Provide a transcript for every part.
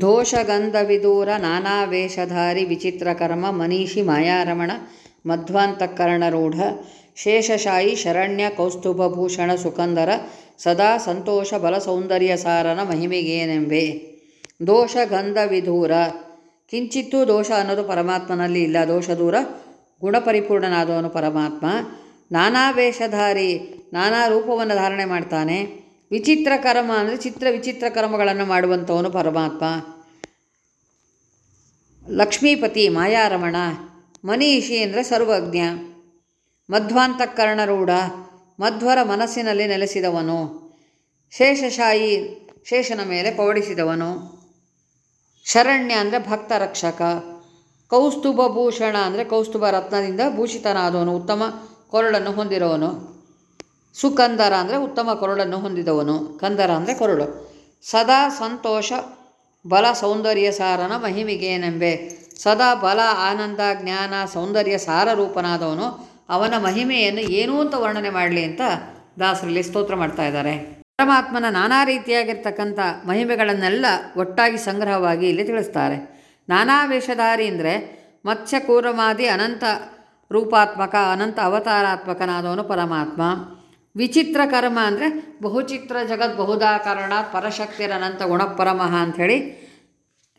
ದೋಷಗಂಧವಿದೂರ ನಾನಾ ವೇಷಧಾರಿ ವಿಚಿತ್ರಕರ್ಮ ಮನೀಷಿ ಮಾಯಾರಮಣ ಮಧ್ವಾಂತಃಕರಣರೂಢ ಶೇಷಶಾಯಿ ಶರಣ್ಯ ಕೌಸ್ತುಭಭೂಷಣ ಸುಕಂದರ ಸದಾ ಸಂತೋಷ ಬಲ ಸೌಂದರ್ಯ ಸಾರನ ಮಹಿಮೆಗೇನೆಂಬೆ. ದೋಷ ಗಂಧ ವಿಧೂರ ಕಿಂಚಿತ್ತೂ ದೋಷ ಅನ್ನೋದು ಪರಮಾತ್ಮನಲ್ಲಿ ಇಲ್ಲ. ದೋಷ ದೂರ ಗುಣಪರಿಪೂರ್ಣನಾದವನು ಪರಮಾತ್ಮ. ನಾನಾ ವೇಷಧಾರಿ ನಾನಾ ರೂಪವನ್ನು ಧಾರಣೆ ಮಾಡ್ತಾನೆ. ವಿಚಿತ್ರ ಕರ್ಮ ಅಂದರೆ ಚಿತ್ರ ವಿಚಿತ್ರ ಕರ್ಮಗಳನ್ನು ಮಾಡುವಂಥವನು ಪರಮಾತ್ಮ. ಲಕ್ಷ್ಮೀಪತಿ ಮಾಯಾರಮಣ, ಮನೀಷಿ ಅಂದರೆ ಸರ್ವಜ್ಞ, ಮಧ್ವಾಂತಃಕರ್ಣರೂಢ, ಮಧ್ವರ ಮನಸ್ಸಿನಲ್ಲಿ ನೆಲೆಸಿದವನು, ಶೇಷಶಾಯಿ, ಶೇಷನ ಮೇಲೆ ಪವಡಿಸಿದವನು ಶರಣ್ಯ ಅಂದರೆ ಭಕ್ತ ರಕ್ಷಕ ಕೌಸ್ತುಭ ಭೂಷಣ ಅಂದರೆ ಕೌಸ್ತುಭ ರತ್ನದಿಂದ ಭೂಷಿತನಾದವನು, ಉತ್ತಮ ಕೊರಳನ್ನು ಹೊಂದಿರುವವನು ಸುಕಂದರ ಅಂದರೆ ಉತ್ತಮ ಕೊರಳನ್ನು ಹೊಂದಿದವನು. ಕಂದರ ಅಂದರೆ ಕೊರಳು. ಸದಾ ಸಂತೋಷ, ಬಲ ಸೌಂದರ್ಯ ಸಾರನ ಮಹಿಮೆಗೇನೆಂಬೆ. ಸದಾ ಬಲ, ಆನಂದ, ಜ್ಞಾನ, ಸೌಂದರ್ಯ ಸಾರ ರೂಪನಾದವನು. ಅವನ ಮಹಿಮೆಯನ್ನು ಏನೂ ಅಂತ ವರ್ಣನೆ ಮಾಡಲಿ ಅಂತ ದಾಸರಲ್ಲಿ ಸ್ತೋತ್ರ ಮಾಡ್ತಾ ಇದ್ದಾರೆ. ಪರಮಾತ್ಮನ ನಾನಾ ರೀತಿಯಾಗಿರ್ತಕ್ಕಂಥ ಮಹಿಮೆಗಳನ್ನೆಲ್ಲ ಒಟ್ಟಾಗಿ ಸಂಗ್ರಹವಾಗಿ ಇಲ್ಲಿ ತಿಳಿಸ್ತಾರೆ. ನಾನಾ ವೇಷಧಾರಿ ಅಂದರೆ ಮತ್ಸ್ಯ ಕೂರಮಾದಿ ಅನಂತ ರೂಪಾತ್ಮಕ, ಅನಂತ ಅವತಾರಾತ್ಮಕನಾದವನು ಪರಮಾತ್ಮ. ವಿಚಿತ್ರ ಕರ್ಮ ಅಂದರೆ ಬಹುಚಿತ್ರ ಜಗತ್ ಕಾರಣ ಪರಶಕ್ತಿರನಂತ ಗುಣಪರಮಃ ಅಂಥೇಳಿ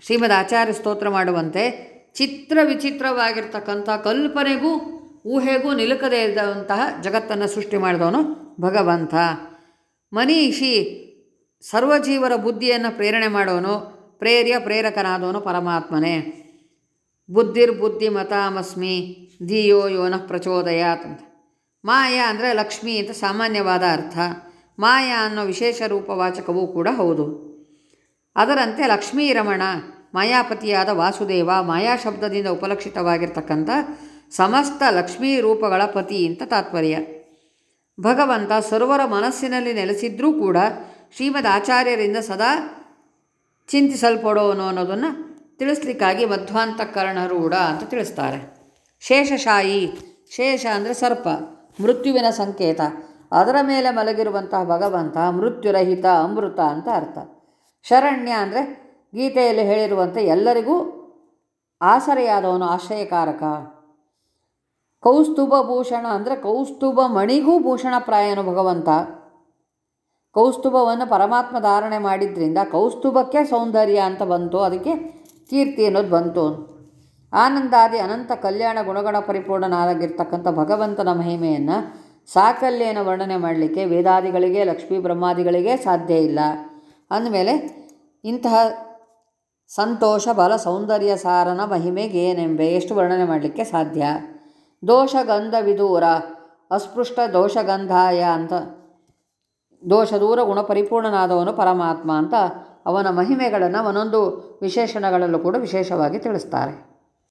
ಶ್ರೀಮದ್ ಆಚಾರ್ಯ ಸ್ತೋತ್ರ ಮಾಡುವಂತೆ ಚಿತ್ರ ವಿಚಿತ್ರವಾಗಿರ್ತಕ್ಕಂಥ ಕಲ್ಪನೆಗೂ ಊಹೆಗೂ ನಿಲುಕದೇ ಇದ್ದಂತಹ ಜಗತ್ತನ್ನು ಸೃಷ್ಟಿ ಮಾಡಿದವನು ಭಗವಂತ. ಮನೀಷಿ ಸರ್ವಜೀವರ ಬುದ್ಧಿಯನ್ನು ಪ್ರೇರಣೆ ಮಾಡೋನು, ಪ್ರೇರ್ಯ ಪ್ರೇರಕನಾದವನು ಪರಮಾತ್ಮನೇ. ಬುದ್ಧಿರ್ಬುದ್ಧಿ ಮತಾಮಸ್ಮಿ ಧಿಯೋ ಯೋನಃ ಪ್ರಚೋದಯಾತ್ ಅಂತ. ಮಾಯಾ ಅಂದರೆ ಲಕ್ಷ್ಮಿ ಅಂತ ಸಾಮಾನ್ಯವಾದ ಅರ್ಥ. ಮಾಯಾ ಅನ್ನೋ ವಿಶೇಷ ರೂಪವಾಚಕವೂ ಕೂಡ ಹೌದು. ಅದರಂತೆ ಲಕ್ಷ್ಮೀ ರಮಣ, ಮಾಯಾಪತಿಯಾದ ವಾಸುದೇವ, ಮಾಯಾ ಶಬ್ದದಿಂದ ಉಪಲಕ್ಷಿತವಾಗಿರ್ತಕ್ಕಂಥ ಸಮಸ್ತ ಲಕ್ಷ್ಮೀ ರೂಪಗಳ ಪತಿ ಅಂತ ತಾತ್ಪರ್ಯ. ಭಗವಂತ ಸರ್ವರ ಮನಸ್ಸಿನಲ್ಲಿ ನೆಲೆಸಿದ್ರೂ ಕೂಡ ಶ್ರೀಮದ್ ಆಚಾರ್ಯರಿಂದ ಸದಾ ಚಿಂತಿಸಲ್ಪಡೋನು ಅನ್ನೋದನ್ನು ತಿಳಿಸ್ಲಿಕ್ಕಾಗಿ ಮಧ್ವಾಂತಕರ್ಣರೂಢ ಅಂತ ತಿಳಿಸ್ತಾರೆ. ಶೇಷಶಾಯಿ, ಶೇಷ ಅಂದರೆ ಸರ್ಪ. ಮೃತ್ಯುವಿನ ಸಂಕೇತ. ಅದರ ಮೇಲೆ ಮಲಗಿರುವಂತಹ ಭಗವಂತ ಮೃತ್ಯುರಹಿತ ಅಮೃತ ಅಂತ ಅರ್ಥ. ಶರಣ್ಯ ಅಂದರೆ ಗೀತೆಯಲ್ಲಿ ಹೇಳಿರುವಂತೆ ಎಲ್ಲರಿಗೂ ಆಸರೆಯಾದವನು ಆಶ್ರಯಕಾರಕ. ಕೌಸ್ತುಭ ಭೂಷಣ ಅಂದರೆ ಕೌಸ್ತುಭ ಮಣಿಗೂ ಭೂಷಣಪ್ರಾಯನು ಭಗವಂತ. ಕೌಸ್ತುಭವನ್ನು ಪರಮಾತ್ಮ ಧಾರಣೆ ಮಾಡಿದ್ರಿಂದ ಕೌಸ್ತುಭಕ್ಕೆ ಸೌಂದರ್ಯ ಅಂತ ಬಂತು. ಅದಕ್ಕೆ ಕೀರ್ತಿ ಅನ್ನೋದು ಬಂತು. ಆನಂದಾದಿ ಅನಂತ ಕಲ್ಯಾಣ ಗುಣಗಣ ಪರಿಪೂರ್ಣನಾಗಿರ್ತಕ್ಕಂಥ ಭಗವಂತನ ಮಹಿಮೆಯನ್ನು ಸಾಕಲ್ಯನ ವರ್ಣನೆ ಮಾಡಲಿಕ್ಕೆ ವೇದಾದಿಗಳಿಗೆ, ಲಕ್ಷ್ಮೀ ಬ್ರಹ್ಮಾದಿಗಳಿಗೆ ಸಾಧ್ಯ ಇಲ್ಲ. ಅಂದಮೇಲೆ, ಇಂತಹ ಸಂತೋಷ, ಬಲ ಸೌಂದರ್ಯ ಸಾರನ ಮಹಿಮೆಗೇನೆಂಬೆ ಎಷ್ಟು ವರ್ಣನೆ ಮಾಡಲಿಕ್ಕೆ ಸಾಧ್ಯ? ದೋಷಗಂಧ ವಿದೂರ, ಅಸ್ಪೃಷ್ಟ ದೋಷಗಂಧಾಯ ಅಂತ, ದೋಷ ದೂರ ಗುಣ ಪರಿಪೂರ್ಣನಾದವನು ಪರಮಾತ್ಮ ಅಂತ ಅವನ ಮಹಿಮೆಗಳನ್ನು ಒಂದೊಂದು ವಿಶೇಷಣಗಳಲ್ಲೂ ಕೂಡ ವಿಶೇಷವಾಗಿ ತಿಳಿಸ್ತಾರೆ.